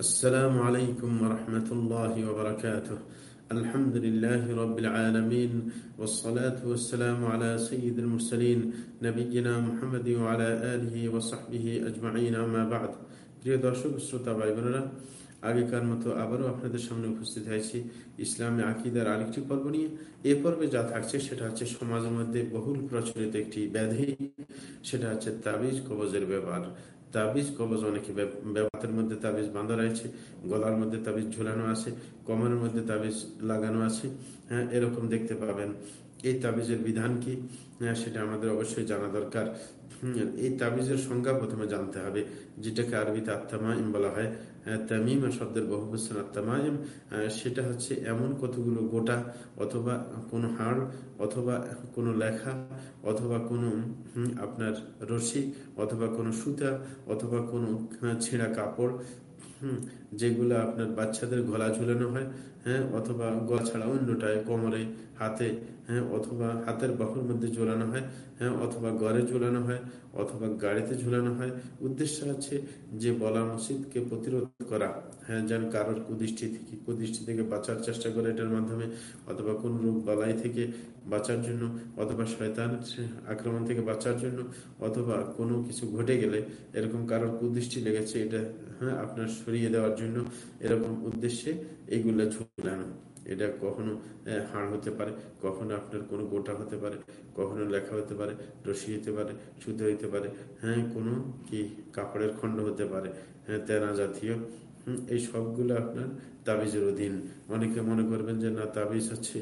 السلام عليكم ورحمة الله وبركاته الحمد لله رب العالمين والصلاة والسلام على سيد المرسلين نبينا محمد وعلى آله وصحبه أجمعين أما بعد প্রিয় দর্শক শ্রোতা ভাই বোনেরা আগেকার মতো আবারও আপনাদের সামনে উপস্থিত হয়েছি ইসলামে আকিদার আরেকটি পর্ব নিয়ে এ পর্বে যা থাকছে সেটা হচ্ছে সমাজের মধ্যে বহুল প্রচলিত একটি ব্যাধি সেটা হচ্ছে তাবিজ কবজের ব্যবহার তাবিজ কবজ অনেকে ব্যবহারের মধ্যে তাবিজ বাঁধা রয়েছে, গলার মধ্যে তাবিজ ঝুলানো আছে, কমরের মধ্যে তাবিজ লাগানো আছে হ্যাঁ এরকম দেখতে পাবেন। এই তাবিজের বিধান কি? হ্যাঁ সেটা আমাদের অবশ্যই জানা দরকার। এই তাবিজের সংজ্ঞা প্রথমে জানতে হবে, যেটাকে আরবিতে আত্মা বলা হয়। তামিমা শব্দের বহুবস্থান তামাইম সেটা হচ্ছে এমন কতগুলো গোটা অথবা কোনো হাড় অথবা কোনো লেখা অথবা কোনো আপনার রশি অথবা কোনো সুতা অথবা কোনো ছেঁড়া কাপড়, হুম, যেগুলো আপনার বাচ্চাদের গলা ঝুলানো হয় হ্যাঁ অথবা গলা ছাড়া অন্যটায় কোমরে, হাতে হ্যাঁ অথবা হাতের বাহুর মধ্যে ঝোলানো হয় হ্যাঁ অথবা ঘরে ঝোলানো হয়, অথবা গাড়িতে ঝোলানো হয়। উদ্দেশ্য হচ্ছে যে বলা মসজিদকে প্রতিরোধ করা হ্যাঁ যেন কারোর কুদৃষ্টি থেকে কুদৃষ্টি থেকে বাঁচার চেষ্টা করে এটার মাধ্যমে, অথবা কোন রোগ বালাই থেকে বাঁচার জন্য, অথবা শয়তান আক্রমণ থেকে বাঁচার জন্য, অথবা কোনো কিছু ঘটে গেলে এরকম কারোর কুদৃষ্টি লেগেছে, এটা হ্যাঁ আপনার সরিয়ে দেওয়ার জন্য এরকম উদ্দেশ্যে এইগুলা ঝুলানো এটা কখনো হাড় হতে পারে, কখনো আপনার কোনো গোটা হতে পারে, কখনো লেখা হতে পারে, রশি হতে পারে, সুতো হতে পারে হ্যাঁ কোনো কি কাপড়ের খণ্ড হতে পারে হ্যাঁ তেনা জাতীয় এই সবগুলো আপনার তাবিজের অধীন। অনেকে মনে করবেন যে না, তাবিজ হচ্ছে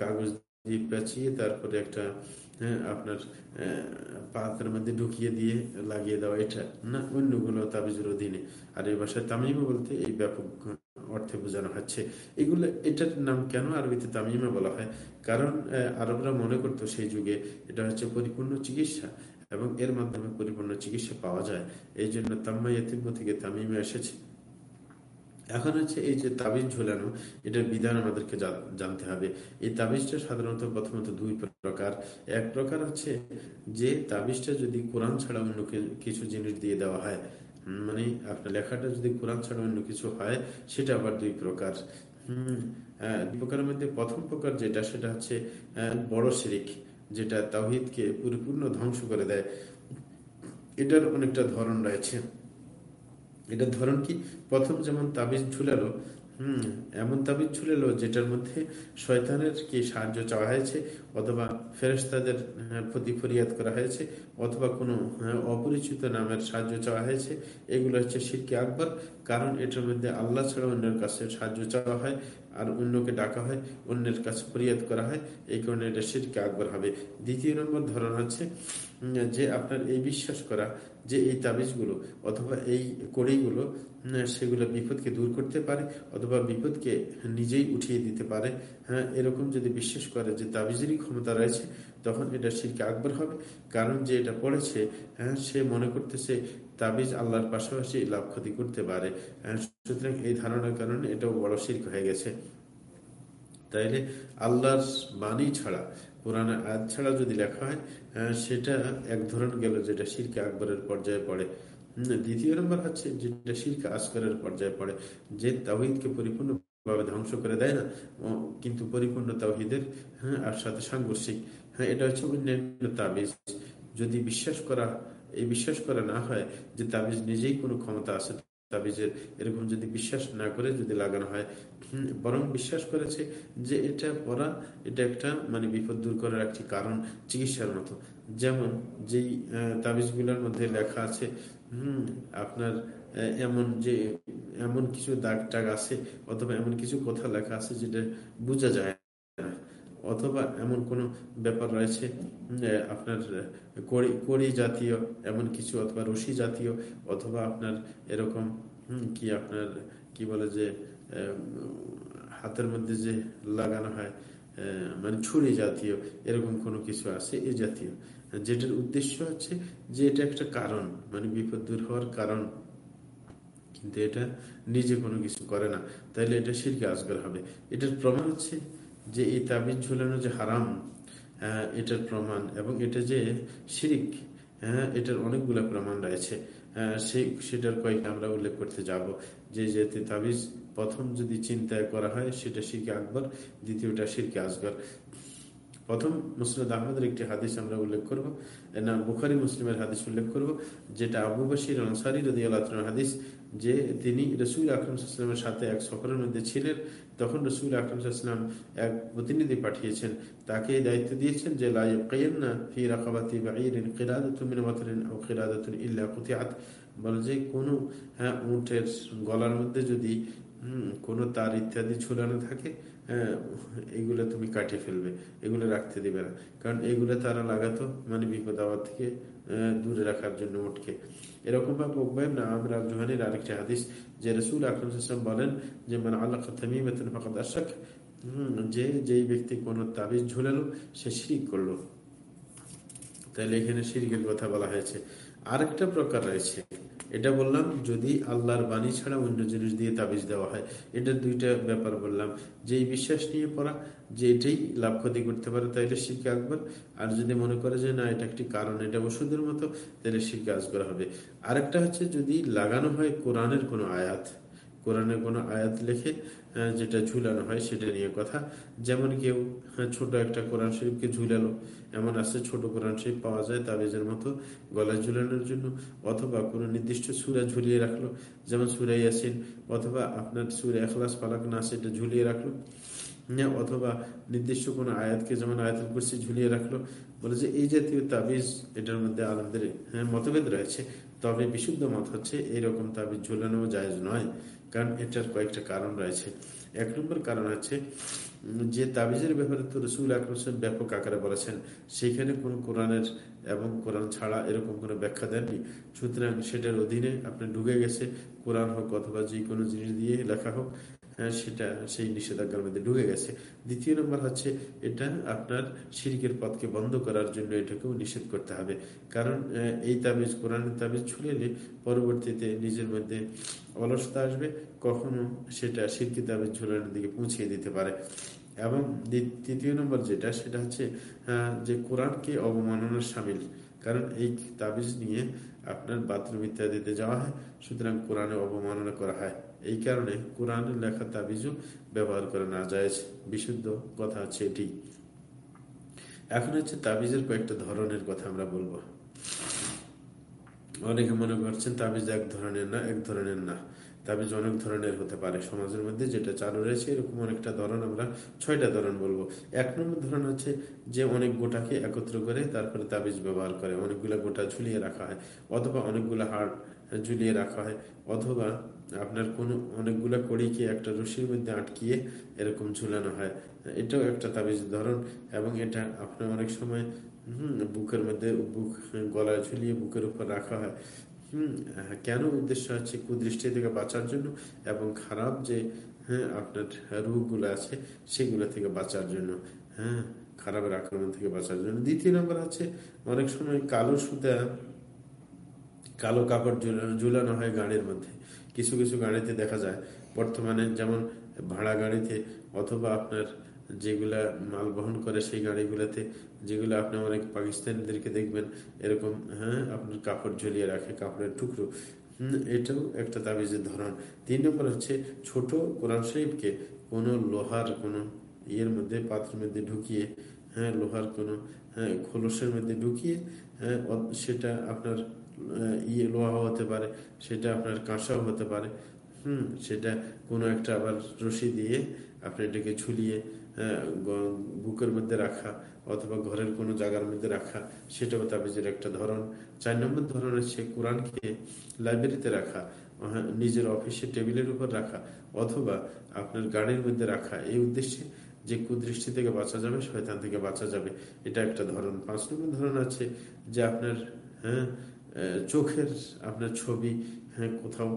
কাগজ দিয়ে পেঁচিয়ে তারপরে একটা আপনার পাতের মধ্যে ঢুকিয়ে দিয়ে লাগিয়ে দেওয়া, এটা না, অন্যগুলো তাবিজের অধীনে। আর এই ভাষায় তামিমা বলতে এই ব্যাপক অর্থে বোঝানো হচ্ছে। এগুলো, এটার নাম কেন আরবিতে তামিমা বলা হয়? কারণ আরবরা মনে করতো সেই যুগে এটা হচ্ছে পরিপূর্ণ চিকিৎসা এবং এর মাধ্যমে পরিপূর্ণ চিকিৎসা পাওয়া যায়। এই জন্য তাম্মাইয়াতিম্ম থেকে তামিমা এসেছে। এখন হচ্ছে এই যে তাবিজ ঝুলানো, এটার বিধান আমাদেরকে জানতে হবে। এই তাবিজটা সাধারণত প্রথমত দুই প্রকার। এক প্রকার হচ্ছে যে তাবিজটা যদি কোরআন ছাড়া অন্য কিছু জিনিস দিয়ে দেওয়া হয় মানে আপনার লেখাটা যদি কোরআন ছাড়া অন্য কিছু হয়, সেটা আবার দুই প্রকার। দুই প্রকারের মধ্যে প্রথম প্রকার যেটা, সেটা হচ্ছে বড় শিরিক, যেটা তাহিদকে পরিপূর্ণ ধ্বংস করে দেয়। এটার অনেকটা ধরন রয়েছে। এটার ধরন কি? প্রথম যেমন তাবিজ ঝুলালো, হম, এমন তাবিজ ঝুলেলো যেটার মধ্যে শয়তানের কি সাহায্য চাওয়া হয়েছে অথবা ফেরেস্তাদের প্রতি ফরিয়াদ করা হয়েছে, অথবা কোনো অপরিচিত নামের সাহায্য চাওয়া হয়েছে, এগুলো হচ্ছে শিরকে আকবর। কারণ এটার মধ্যে আল্লাহ ছাড়া অন্যের কাছে সাহায্য চাওয়া হয়, আর অন্যকে ডাকা হয়, অন্যের কাছে ফরিয়াদ করা হয়, এই কারণে এটা শিরকে আকবর হবে। দ্বিতীয় নম্বর ধরন হচ্ছে যে আপনার এই বিশ্বাস করা, যে এই তাবিজগুলো অথবা এই কড়িগুলো সেগুলো বিপদকে দূর করতে পারে, অথবা বিপদকে নিজেই উঠিয়ে দিতে পারে হ্যাঁ এরকম যদি বিশ্বাস করে যে তাবিজেরই ক্ষমতা রয়েছে তখন এটা শিরকে আকবর হবে। কারণ যে এটা পড়েছে হ্যাঁ সে মনে করতেছে তাবিজ আল্লাহর পাশাপাশি লাভ ক্ষতি করতে পারে। হ্যাঁ, সুতরাং এই ধারণার কারণে এটাও বড় শির্ক হয়ে গেছে। তাইলে আল্লাহর বাণী ছাড়া কোরআনের আয়াত ছাড়া যদি লেখা হয় সেটা এক ধরন গেল যেটা শিরকে আকবরের পর্যায়ে পড়ে। দ্বিতীয় নম্বর হচ্ছে যেটা শিরকে আসকরের পর্যায়ে পড়ে যে তাহিদকে পরিপূর্ণ ভাবে ধ্বংস করে দেয় না। কিন্তু পরিপূর্ণ তাহিদের হ্যাঁ আর সাথে সাংঘর্ষিক। হ্যাঁ এটা হচ্ছে অন্যান্য তাবিজ। যদি বিশ্বাস করা, এই বিশ্বাস করা না হয় যে তাবিজ নিজেই কোনো ক্ষমতা আছে, তাবিজের, এরকম যদি বিশ্বাস না করে যদি লাগানো হয় বরং বিশ্বাস করেছে যে এটা পড়া, এটা একটা মানে বিপদ দূর করার একটি কারণ চিকিৎসার মতো। যেমন যেই তাবিজগুলোর মধ্যে লেখা আছে, হম, আপনার এমন যে, এমন কিছু দাগ টাগ আছে, অথবা এমন কিছু কথা লেখা আছে যেটা বোঝা যায় অথবা এমন কোনো ব্যাপার রয়েছে আপনার কড়ি জাতীয় এমন কিছু অথবা রশি জাতীয়, অথবা আপনার এরকম কি আপনার, কি বলে যে হাতের মধ্যে যে লাগানো হয় মানে ছুরি জাতীয়, এরকম কোনো কিছু আছে এ জাতীয়? যেটার উদ্দেশ্য হচ্ছে যে এটা একটা কারণ মানে বিপদ দূর হওয়ার কারণ। কিন্তু এটা নিজে কোনো কিছু করে না। তাইলে এটা শিরকে আজগর হবে। এটার প্রমাণ হচ্ছে যে এই তাবিজ ঝুলানো যে হারাম এটার প্রমাণ এবং এটা যে শিরিক হ্যাঁ এটার অনেকগুলো প্রমাণ রয়েছে। সেই, সেটার কয়েকটা আমরা উল্লেখ করতে যাব। যে যেতে তাবিজ প্রথম যদি চিন্তায় করা হয়, সেটা শিরকে আকবর, দ্বিতীয়টা শিরকে আসগর প্রথম মুসরদ আহমদের একটি হাদিস আমরা উল্লেখ করব, না, বুখারি, মুসলিমের হাদিস উল্লেখ করব, যেটা আবু বশির আনসারি রদি আল্লাহ হাদিস যে তিনি রসুল আকরমসাল্লামের সাথে এক সফরের মধ্যে ছিলেন তখন রসুল আকরমসাল্লাম এক প্রতিনিধি পাঠিয়েছেন। তাকে দায়িত্ব দিয়েছেন যে বলে যে কোনো হ্যাঁ উটের গলার মধ্যে যদি কোনো তার ইত্যাদি ঝুলানো থাকে হ্যাঁ, এগুলো তুমি কাটিয়ে ফেলবে এগুলো রাখতে দিবে না। কারণ এগুলো তারা লাগাতো মানে বিপদ আবার থেকে দূরে রাখার জন্য উঠকে এরকম ভাবে না আমরা জোহানির আরেকটি হাদিস যে রসুল আকরম বলেন যে মানে আল্লাহ তামিমেতন ফাকাদ আশাক যে যেই ব্যক্তি কোন তাবিজ ঝুলালো সে শিরিক করল তাহলে এখানে শিরিকের কথা বলা হয়েছে আরেকটা প্রকার রয়েছে এটা বললাম যদি আল্লাহর বাণী ছাড়া অন্য জিনিস দিয়ে তাবিজ দেওয়া হয়। এটা দুইটা ব্যাপার বললাম। যে বিশ্বাস নিয়ে পড়া, যে এটাই লাভ ক্ষতি করতে পারে তাইলে শিখে আকবর। আর যদি মনে করে যে না, এটা একটি কারণ, এটা ওষুধের মতো, তাহলে শিখে করা হবে। আরেকটা হচ্ছে যদি লাগানো হয় কোরআনের কোনো আয়াত কোরআনের কোনো আয়াত লেখে যেটা ঝুলানো হয় সেটা নিয়ে কথা। যেমন কেউ ছোট একটা কোরআন শরীফকে ঝুলালো, এমন আছে ছোট কোরআন শরীফ পাওয়া যায় তাবিজের মতো গলায় ঝুলানোর জন্য, অথবা কোনো নির্দিষ্ট সুরা ঝুলিয়ে রাখল, যেমন সুরা ইয়াসিন, অথবা আপনার সুরে এখলাস পালাক না সেটা ঝুলিয়ে রাখল অথবা নির্দিষ্ট কোনো আয়াতকে, যেমন আয়াতের কুরসি ঝুলিয়ে রাখল, বলে যে এই জাতীয় তাবিজ এটার মধ্যে আলমদের হ্যাঁ মতভেদ রয়েছে, তবে বিশুদ্ধ মত হচ্ছে এইরকম তাবিজ ঝুলানো জায়জ নয়। কারণ এটার কয়েকটা কারণ রয়েছে। এক নম্বর কারণ হচ্ছে, যে তাবিজের ব্যাপারে তো রসুল আকরম ব্যাপক আকারে বলেছেন, সেখানে কোনো কোরআনের এবং কোরআন ছাড়া এরকম কোনো ব্যাখ্যা দেননি। সুতরাং সেটার অধীনে আপনি ঢুকে গেছে, কোরআন হোক অথবা যে কোনো জিনিস দিয়ে লেখা হোক সেটা সেই নিষেধাজ্ঞার মধ্যে ঢুকে গেছে। দ্বিতীয় নম্বর হচ্ছে, এটা আপনার শিরিকের পথকে বন্ধ করার জন্য এটাকেও নিষেধ করতে হবে। কারণ এই তাবিজ, কোরআনের তাবিজ ছুড়েলে পরবর্তীতে নিজের মধ্যে অলসতা আসবে, কখনো সেটা শিরকি তাবিজ ঝুলানোর দিকে পৌঁছিয়ে দিতে পারে। এবং তৃতীয় নম্বর যেটা, সেটা হচ্ছে যে কোরআনকে অবমাননার সামিল। কারণ এই তাবিজ নিয়ে আপনার বাথরুম ইত্যাদিতে যাওয়া হয়, সুতরাং কোরআনে অবমাননা করা হয়। এই কারণে কোরআনের লেখা তাবিজও ব্যবহার করে না যায়। বিশুদ্ধ কথা হচ্ছে এটি। এখন হচ্ছে তাবিজের কয়েকটা ধরনের কথা আমরা বলব। অনেকে মনে করছেন তাবিজ এক ধরনের না, এক ধরনের না। তাবিজ অনেক ধরনের হতে পারে সমাজের মধ্যে যেটা চালু রয়েছে, এরকম অনেকটা ধরন আমরা ছয়টা ধরন বলব। এক নম্বর ধরন হচ্ছে যে অনেক গোটাকে একত্র করে তারপরে তাবিজ ব্যবহার করে। অনেকগুলো গোটা ঝুলিয়ে রাখা হয়, অথবা অনেকগুলো হাড় ঝুলিয়ে রাখা হয়, অথবা আপনার কোনো, অনেকগুলো কড়িকে একটা রশির মধ্যে আটকিয়ে এরকম ঝুলানো হয়? এটাও একটা তাবিজ ধরন এবং এটা আপনার অনেক সময়, হম, বুকের মধ্যে, বুক, গলায় ঝুলিয়ে বুকের উপর রাখা হয়। হম কেন উদ্দেশ্য হচ্ছে কুদৃষ্টি থেকে বাঁচার জন্য এবং খারাপ যে হ্যাঁ আপনার রোগগুলো আছে সেগুলো থেকে বাঁচার জন্য হ্যাঁ খারাপের আক্রমণ থেকে বাঁচার জন্য। দ্বিতীয় নম্বর আছে, অনেক সময় কালো সুতা, কালো কাপড় ঝুলানো হয় গাড়ির মধ্যে। কিছু কিছু গাড়িতে দেখা যায়। বর্তমানে যেমন ভাড়া গাড়িতে অথবা আপনার যেগুলা মাল বহন করে সেই গাড়িগুলোতে, যেগুলো আপনি অনেক পাকিস্তানিদেরকে দেখবেন, এরকম হ্যাঁ আপনার কাপড় ঝুলিয়ে রাখে, কাপড়ের টুকরো। এটাও একটা তাবিজের ধরন। তিন নম্বর হচ্ছে ছোট কোরআন শরীফকে কোনো লোহার কোনো ইয়ের মধ্যে, পাত্রের মধ্যে ঢুকিয়ে হ্যাঁ লোহার কোনো হ্যাঁ খোলসের মধ্যে ঢুকিয়ে হ্যাঁ সেটা আপনার ইয়ে লোহা হতে পারে, সেটা আপনার কাঁসাও হতে পারে। হুম, সেটা কোনো একটা আবার রশি দিয়ে আপনি এটাকে ঝুলিয়ে বুকের মধ্যে রাখা অথবা ঘরের কোনো জায়গার মধ্যে রাখা, সেটাও তাবিজের একটা ধরন। চার নম্বর ধরন হচ্ছে কোরআনকে লাইব্রেরিতে রাখা নিজের অফিসের টেবিলের উপর রাখা অথবা আপনার গাড়ির মধ্যে রাখা। এই উদ্দেশ্যে যে কুদৃষ্টি থেকে বাঁচা যাবে, শয়তান থেকে বাঁচা যাবে, এটা একটা ধরন। পাঁচ নম্বর ধরন আছে যে আপনার হ্যাঁ চোখের আপনার ছবি হ্যাঁ কোথাও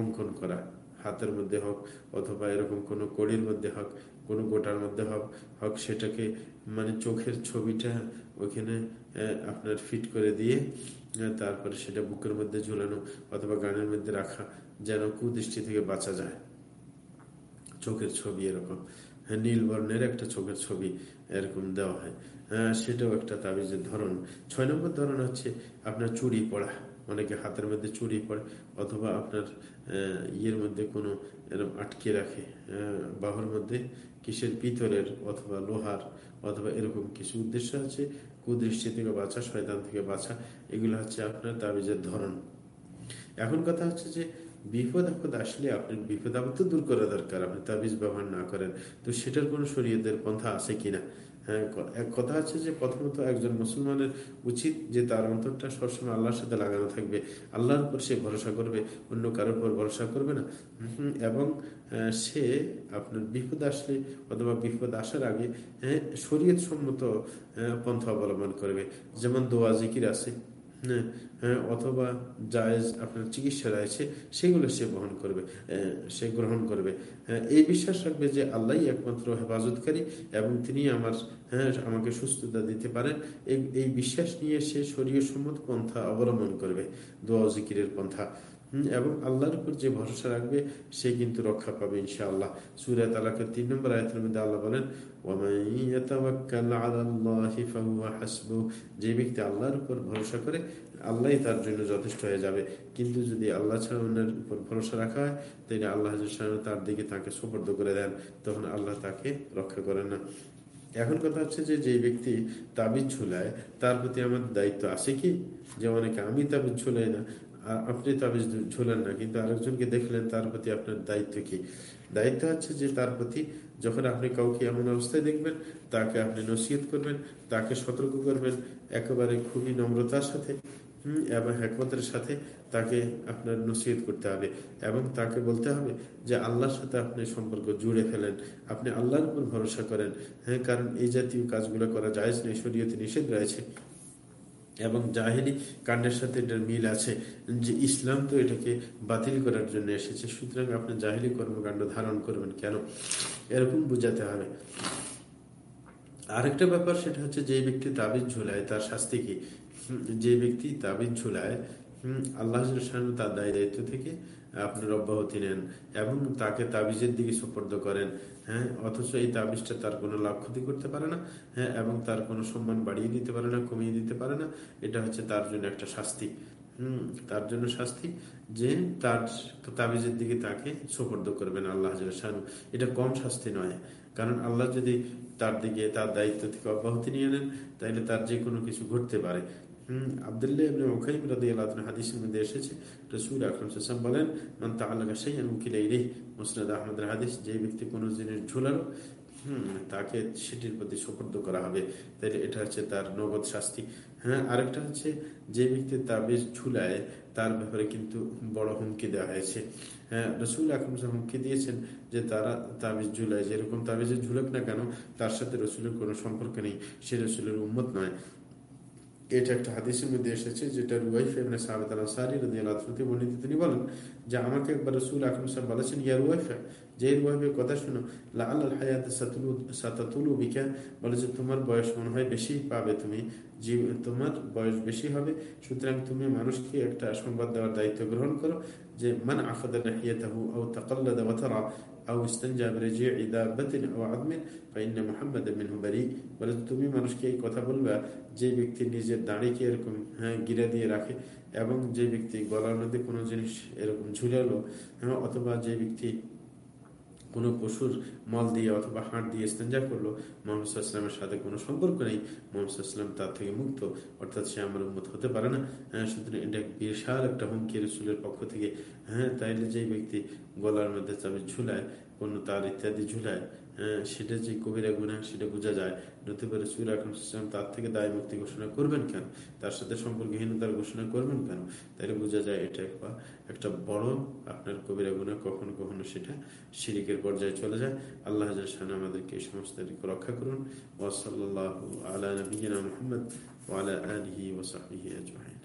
অঙ্কন করা। হাতের মধ্যে হোক অথবা এরকম কোনো কড়ির মধ্যে হোক, কোনো গোটার মধ্যে হোক হোক সেটাকে মানে চোখের ছবিটা ওখানে আপনার ফিট করে দিয়ে তারপরে সেটা বুকের মধ্যে ঝুলানো অথবা গানের মধ্যে রাখা যেন কুদৃষ্টি থেকে বাঁচা যায়। চোখের ছবি এরকম। হ্যাঁ নীল বর্ণের একটা চোখের ছবি এরকম দেওয়া হয়। সেটাও একটা তাবিজের ধরন। ছয় নম্বর ধরন হচ্ছে আপনার চুরি পড়া। অনেকে হাতের মধ্যে চুরি পড়ে অথবা আপনার ইয়ের মধ্যে কোনো এরকম আটকে রাখে। বাহুর মধ্যে কিসের পিতলের অথবা লোহার অথবা এরকম কিছু উদ্দেশ্য আছে। কুদৃষ্টি থেকে বাঁচা শয়তান থেকে বাঁচা এগুলো হচ্ছে আপনার তাবিজের ধরন। এখন কথা হচ্ছে যে বিপদ আপদ আসলে আপনার বিপদ আপদ তো দূর করা দরকার। আপনি তাবিজ ব্যবহার না করেন। তো সেটার কোনো শরীয়তের পন্থা আছে কিনা? হ্যাঁ এক কথা আছে যে প্রথমত একজন মুসলমানের উচিত যে তার অন্তরটা সবসময় আল্লাহর সাথে লাগানো থাকবে। আল্লাহর উপর সে ভরসা করবে, অন্য কারোর উপর ভরসা করবে না। এবং সে আপনার বিপদ আসলে অথবা বিপদ আসার আগে হ্যাঁ শরীয়ত সম্মত পন্থা অবলম্বন করবে। যেমন দোয়া, জিকির আছে। অথবা জায়েজ আপনার চিকিৎসা রয়েছে, সেগুলো সে বহন করবে সে গ্রহণ করবে। এই বিশ্বাস রাখবে যে আল্লাহ একমাত্র হেফাজতকারী এবং তিনি আমার হ্যাঁ আমাকে সুস্থতা দিতে পারেন। এই বিশ্বাস নিয়ে সে শরীয় সম্মত পন্থা অবলম্বন করবে, দোয়া জিকিরের পন্থা। এবং আল্লাহর উপর যে ভরসা রাখবে, সে কিন্তু রক্ষা পাবে, ইনশাআল্লাহ। সুরা তালাকের তিন নম্বর আয়তের মধ্যে আল্লাহ বলেন যে ব্যক্তি আল্লাহর উপর ভরসা করে আল্লাহ তার জন্য যথেষ্ট হয়ে যাবে। কিন্তু যদি আল্লাহ ছাড়ার উপর ভরসা রাখা হয়, তাহলে আল্লাহ তার দিকে তাকে সুপর্দ করে দেন, তখন আল্লাহ তাকে রক্ষা করেন না। এখন কথা হচ্ছে যে যে ব্যক্তি তাবিজ ঝুলায়, তার প্রতি আমাদের দায়িত্ব আছে কি? যে অনেকে আমি তাবিজ ঝুলাই না আপনি তাবিজ ঝুলেন না, কিন্তু আরেকজনকে দেখলেন তার প্রতি আপনার দায়িত্ব কি? দায়িত্ব হচ্ছে যে তার প্রতি যখন আপনি কাউকে এমন অবস্থায় দেখবেন, তাকে আপনি নসিহত করবেন, তাকে সতর্ক করবেন, একেবারে খুবই নম্রতার সাথে এবং একমতের সাথে তাকে আপনার নসিহত করতে হবে এবং তাকে বলতে হবে যে আল্লাহর সাথে আপনি সম্পর্ক জুড়ে ফেলেন, আপনি আল্লাহর উপর ভরসা করেন। হ্যাঁ কারণ এই জাতীয় কাজগুলো করা যায় নেই, শরীয়তে নিষেধ রয়েছে। এবং জাহেরি কাণ্ডের সাথে এটার মিল আছে যে ইসলাম তো এটাকে বাতিল করার জন্য এসেছে। সুতরাং আপনি জাহেরি কর্মকাণ্ড ধারণ করবেন কেন? এরকম বুঝাতে হবে। আরেকটা ব্যাপার সেটা হচ্ছে যে ব্যক্তি তাবিজ ঝুলায়, তার শাস্তি কি? যে ব্যক্তি তাবিজ ঝুলায়, হম, আল্লাহ তার দায় দায়িত্ব থেকে আপনার অব্যাহতি নেন এবং তাকে তাবিজের দিকে সুপর্দ করেন হ্যাঁ অথচ এই তাবিজটা তার কোনো লাভ ক্ষতি করতে পারে না হ্যাঁ এবং তার কোনো সম্মান বাড়িয়ে দিতে পারে না, কমিয়ে দিতে পারে না, এটা হচ্ছে তার জন্য একটা শাস্তি। হম, তার জন্য শাস্তি যে তার তাবিজের দিকে তাকে সুপর্দ করবেন আল্লাহ শানু এটা কম শাস্তি নয়, কারণ আল্লাহ যদি তার দিকে, তার দায়িত্ব থেকে অব্যাহতি নিয়ে নেন তাহলে তার যে কোনো কিছু ঘটতে পারে। তাকে সেটির প্রতি সুপর্দ করা হবে। এটা হচ্ছে তার নগদ শাস্তি। হ্যাঁ আরেকটা হচ্ছে, যে ব্যক্তি তাবিজ ঝুলায়, তার ব্যাপারে কিন্তু বড় হুমকি দেওয়া হয়েছে। হ্যাঁ রসুল আকরম হুমকি দিয়েছেন যে তারা তাবিজ ঝুলায়। যেরকম তাবিজে ঝুলক না কেন, তার সাথে রসুলের কোনো সম্পর্ক নেই। সে রসুলের উম্মত নয়। এটা একটা হাদিসের মধ্যে এসেছে, যেটা রুয়াইফ এমনি সাহাবেদ আল সারি রদি বর্ণিত। তিনি বলেন যে, আমাকে একবার রসুল আকরম সাহেব বলেছেন, ইয়া রুয়াইফা, যে রুয়াইফের কথা শুনো লাল আল্লাহ হায়াত সাতাতুলু বিকা? বলে যে, তোমার বয়স মনে হয় বেশি পাবে তুমি তোমার বয়স বেশি হবে, সুতরাং তুমি মানুষকে একটা সংবাদ দেওয়ার দায়িত্ব গ্রহণ করো, যে, মান আফাদ নাহিয়াতাহু আও তাকাল্লাদা ওয়াতারা আও ইস্তানজা বিরাজি'i দাবাতিন আও আদমিন ফাইন্না মুহাম্মাদান মিনহু বারি বলে তুমি মানুষকে এই কথা বলবা যে ব্যক্তি নিজের দাড়িকে এরকম হ্যাঁ গিরা দিয়ে রাখে এবং যে ব্যক্তি গলার মধ্যে কোনো জিনিস এরকম ঝুলালো হ্যাঁ অথবা যে ব্যক্তি কোনো পশুর মল দিয়ে অথবা হাঁট দিয়ে স্তেঞ্জা করল মোহাম্মদের সাথে কোনো সম্পর্ক নেই। মোহাম্মদ তার থেকে মুক্ত, অর্থাৎ সে আমার উন্মত হতে পারে না। হ্যাঁ সুতরাং এটা বিশাল একটা হুমকি রসুলের পক্ষ থেকে। হ্যাঁ তাইলে যে ব্যক্তি গলার মধ্যে চাবি ঝুলায় কোনো তার ইত্যাদি ঝুলায় হ্যাঁ, সেটা যে কবিরা গুণা সেটা বোঝা যায়। নতুন করে সুর আকরম তার থেকে দায় মুক্তি ঘোষণা করবেন কেন? তার সাথে সম্পর্কহীনতার ঘোষণা করবেন কেন? তাহলে বোঝা যায় এটা একটা একটা বড় আপনার কবিরা গুণা কখনো কখনো সেটা শিরিকের পর্যায়ে চলে যায়। আল্লাহ আমাদেরকে এই সমস্ত রক্ষা করুন। ওয়াসাল্লাহ আলা নবীনা মোহাম্মদ ওয়ালা আলহি ওসাহি আজমাহিন